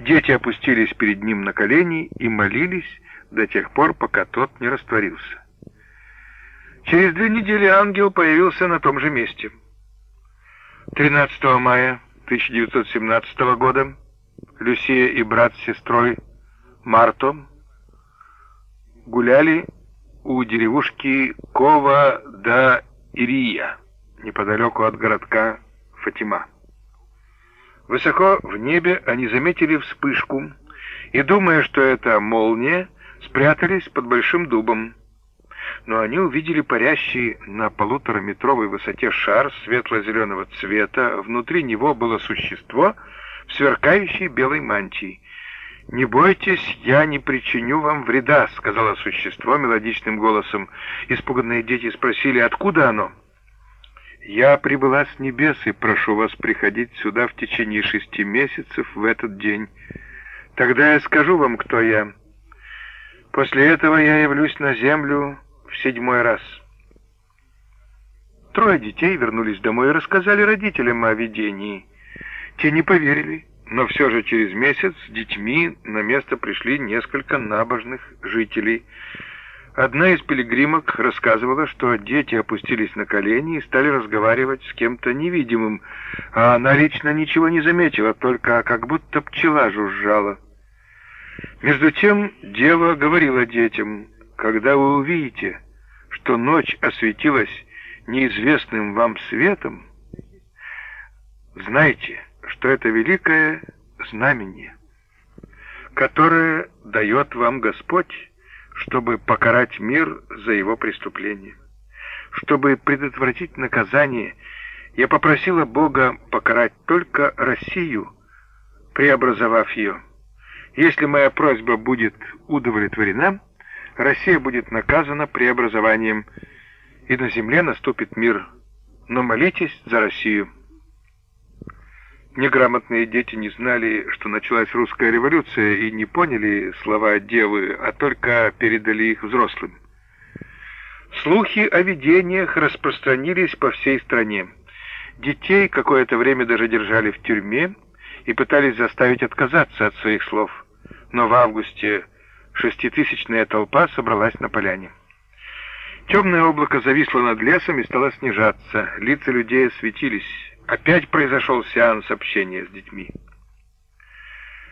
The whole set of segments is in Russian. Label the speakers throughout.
Speaker 1: Дети опустились перед ним на колени и молились до тех пор, пока тот не растворился. Через две недели ангел появился на том же месте. 13 мая 1917 года Люсия и брат с сестрой Марто гуляли у деревушки Кова да Ирия, неподалеку от городка Фатима. Высоко в небе они заметили вспышку и, думая, что это молния, спрятались под большим дубом но они увидели парящий на полутораметровой высоте шар светло-зеленого цвета. Внутри него было существо в сверкающей белой мантии. «Не бойтесь, я не причиню вам вреда», — сказала существо мелодичным голосом. Испуганные дети спросили, откуда оно? «Я прибыла с небес и прошу вас приходить сюда в течение шести месяцев в этот день. Тогда я скажу вам, кто я. После этого я явлюсь на землю в седьмой раз. Трое детей вернулись домой и рассказали родителям о видении. Те не поверили, но все же через месяц с детьми на место пришли несколько набожных жителей. Одна из пилигримок рассказывала, что дети опустились на колени и стали разговаривать с кем-то невидимым, а она лично ничего не заметила, только как будто пчела жужжала. Между тем дева говорила детям — когда вы увидите, что ночь осветилась неизвестным вам светом, знайте, что это великое знамение, которое дает вам Господь, чтобы покарать мир за его преступление. Чтобы предотвратить наказание, я попросила Бога покарать только Россию, преобразовав ее. Если моя просьба будет удовлетворена, Россия будет наказана преобразованием, и на земле наступит мир. Но молитесь за Россию. Неграмотные дети не знали, что началась русская революция, и не поняли слова девы, а только передали их взрослым. Слухи о видениях распространились по всей стране. Детей какое-то время даже держали в тюрьме и пытались заставить отказаться от своих слов. Но в августе шеститысячная толпа собралась на поляне. Темное облако зависло над лесом и стало снижаться. Лица людей осветились. Опять произошел сеанс общения с детьми.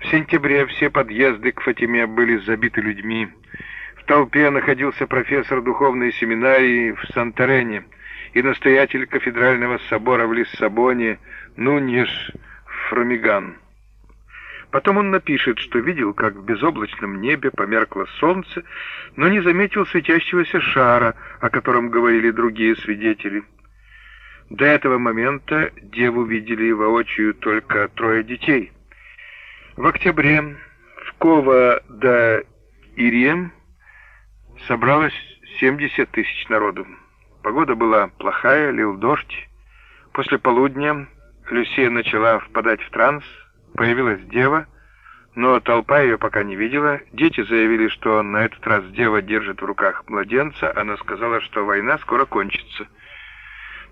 Speaker 1: В сентябре все подъезды к Фатиме были забиты людьми. В толпе находился профессор духовной семинарии в Санторене и настоятель кафедрального собора в Лиссабоне Нуньеш Фромиган. Потом он напишет, что видел, как в безоблачном небе померкло солнце, но не заметил светящегося шара, о котором говорили другие свидетели. До этого момента деву видели воочию только трое детей. В октябре в Кова да Ирием собралось 70 тысяч народу. Погода была плохая, лил дождь. После полудня Люсия начала впадать в транс, Появилась дева, но толпа ее пока не видела. Дети заявили, что на этот раз дева держит в руках младенца. Она сказала, что война скоро кончится.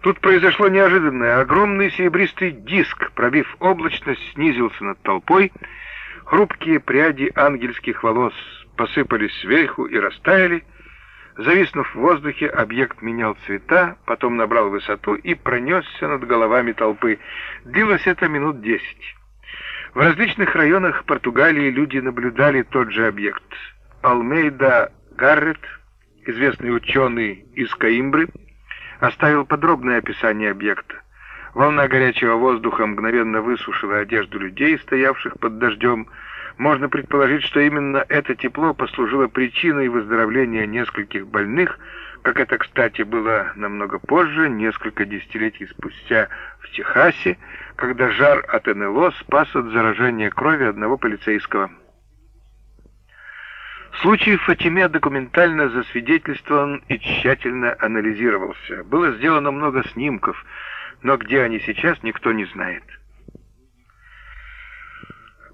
Speaker 1: Тут произошло неожиданное. Огромный серебристый диск, пробив облачность, снизился над толпой. Хрупкие пряди ангельских волос посыпались сверху и растаяли. Зависнув в воздухе, объект менял цвета, потом набрал высоту и пронесся над головами толпы. Длилось это минут десять. В различных районах Португалии люди наблюдали тот же объект. Алмейда Гаррет, известный ученый из Каимбры, оставил подробное описание объекта. Волна горячего воздуха мгновенно высушила одежду людей, стоявших под дождем. Можно предположить, что именно это тепло послужило причиной выздоровления нескольких больных, как это, кстати, было намного позже, несколько десятилетий спустя в Техасе, когда жар от НЛО спас от заражения крови одного полицейского. Случай Фатиме документально засвидетельствован и тщательно анализировался. Было сделано много снимков, но где они сейчас, никто не знает.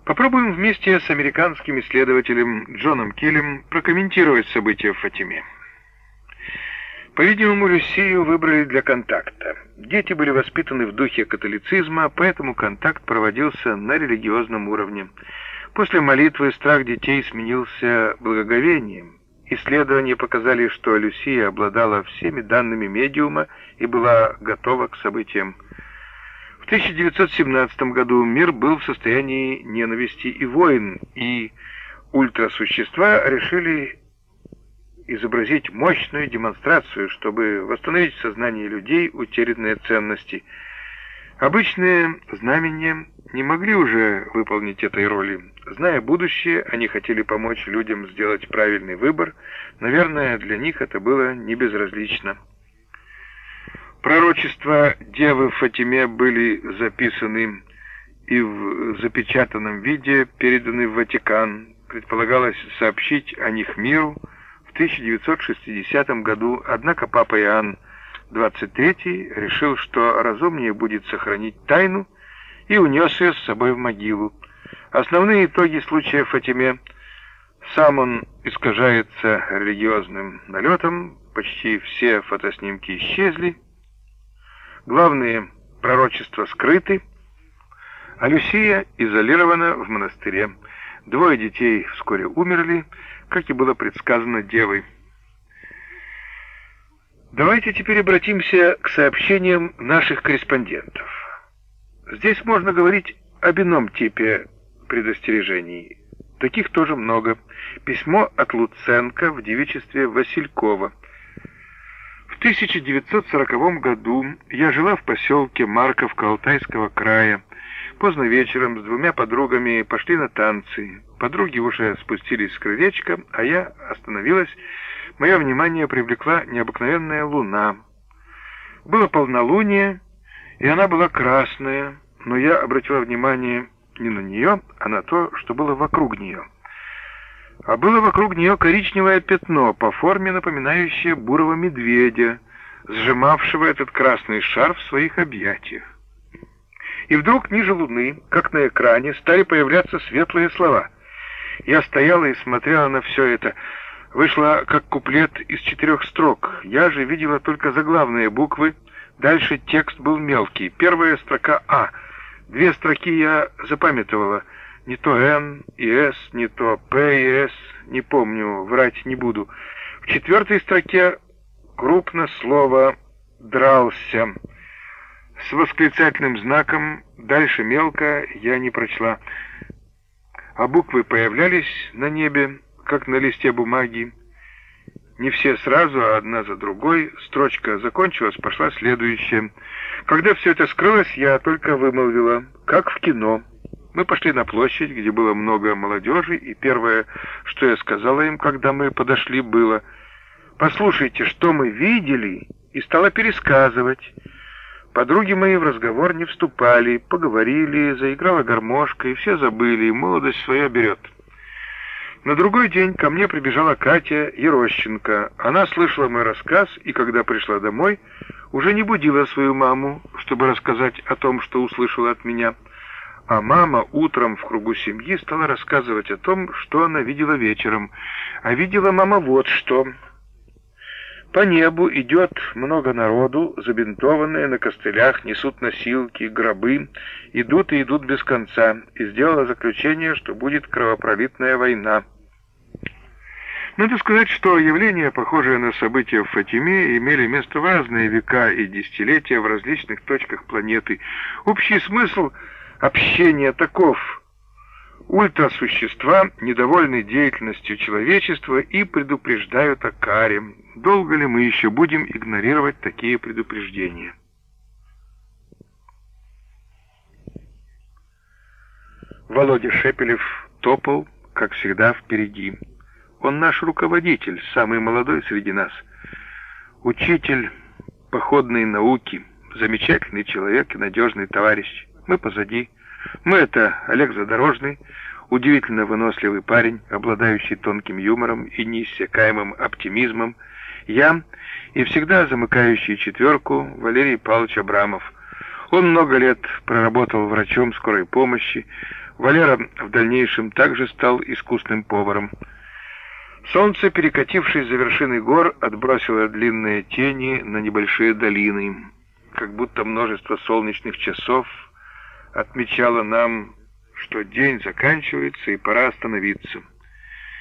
Speaker 1: Попробуем вместе с американским исследователем Джоном Келлем прокомментировать события в Фатиме. По-видимому, Люсию выбрали для контакта. Дети были воспитаны в духе католицизма, поэтому контакт проводился на религиозном уровне. После молитвы страх детей сменился благоговением. Исследования показали, что Люсия обладала всеми данными медиума и была готова к событиям. В 1917 году мир был в состоянии ненависти и войн, и ультрасущества решили изобразить мощную демонстрацию, чтобы восстановить в сознании людей утерянные ценности. Обычные знамения не могли уже выполнить этой роли. Зная будущее, они хотели помочь людям сделать правильный выбор. Наверное, для них это было не безразлично. Пророчества Девы Фатиме были записаны и в запечатанном виде переданы в Ватикан. Предполагалось сообщить о них миру в 1960 году, однако Папа Иоанн XXIII решил, что разумнее будет сохранить тайну и унес ее с собой в могилу. Основные итоги случая Фатиме сам он искажается религиозным налетом, почти все фотоснимки исчезли, Главные пророчества скрыты, а Люсия изолирована в монастыре. Двое детей вскоре умерли, как и было предсказано девой. Давайте теперь обратимся к сообщениям наших корреспондентов. Здесь можно говорить об ином типе предостережений. Таких тоже много. Письмо от Луценко в девичестве Василькова – в 1940 году я жила в поселке Марковка Алтайского края. Поздно вечером с двумя подругами пошли на танцы. Подруги уже спустились с крылечка, а я остановилась. Мое внимание привлекла необыкновенная луна. Было полнолуние, и она была красная, но я обратила внимание не на нее, а на то, что было вокруг нее а было вокруг нее коричневое пятно, по форме напоминающее бурого медведя, сжимавшего этот красный шар в своих объятиях. И вдруг ниже луны, как на экране, стали появляться светлые слова. Я стояла и смотрела на все это. Вышло как куплет из четырех строк. Я же видела только заглавные буквы. Дальше текст был мелкий. Первая строка «А». Две строки я запамятовала — не то «Н» и «С», не то «П» и «С», не помню, врать не буду. В четвертой строке крупно слово «дрался». С восклицательным знаком, дальше мелко, я не прочла. А буквы появлялись на небе, как на листе бумаги. Не все сразу, а одна за другой. Строчка закончилась, пошла следующая. Когда все это скрылось, я только вымолвила, как в кино. Мы пошли на площадь, где было много молодежи, и первое, что я сказала им, когда мы подошли, было «Послушайте, что мы видели?» и стала пересказывать. Подруги мои в разговор не вступали, поговорили, заиграла гармошка, и все забыли, и молодость своя берет. На другой день ко мне прибежала Катя Ерощенко. Она слышала мой рассказ, и когда пришла домой, уже не будила свою маму, чтобы рассказать о том, что услышала от меня. А мама утром в кругу семьи стала рассказывать о том, что она видела вечером. А видела мама вот что. По небу идет много народу, забинтованные на костылях, несут носилки, гробы, идут и идут без конца, и сделала заключение, что будет кровопролитная война. Надо сказать, что явления, похожие на события в Фатиме, имели место в разные века и десятилетия в различных точках планеты. Общий смысл — общения таков. Ультрасущества недовольны деятельностью человечества и предупреждают о каре. Долго ли мы еще будем игнорировать такие предупреждения? Володя Шепелев топал, как всегда, впереди. Он наш руководитель, самый молодой среди нас. Учитель походной науки, замечательный человек и надежный товарищ. Мы позади. Мы — это Олег Задорожный, удивительно выносливый парень, обладающий тонким юмором и неиссякаемым оптимизмом. Я и всегда замыкающий четверку Валерий Павлович Абрамов. Он много лет проработал врачом скорой помощи. Валера в дальнейшем также стал искусным поваром. Солнце, перекатившись за вершины гор, отбросило длинные тени на небольшие долины, как будто множество солнечных часов отмечало нам, что день заканчивается и пора остановиться.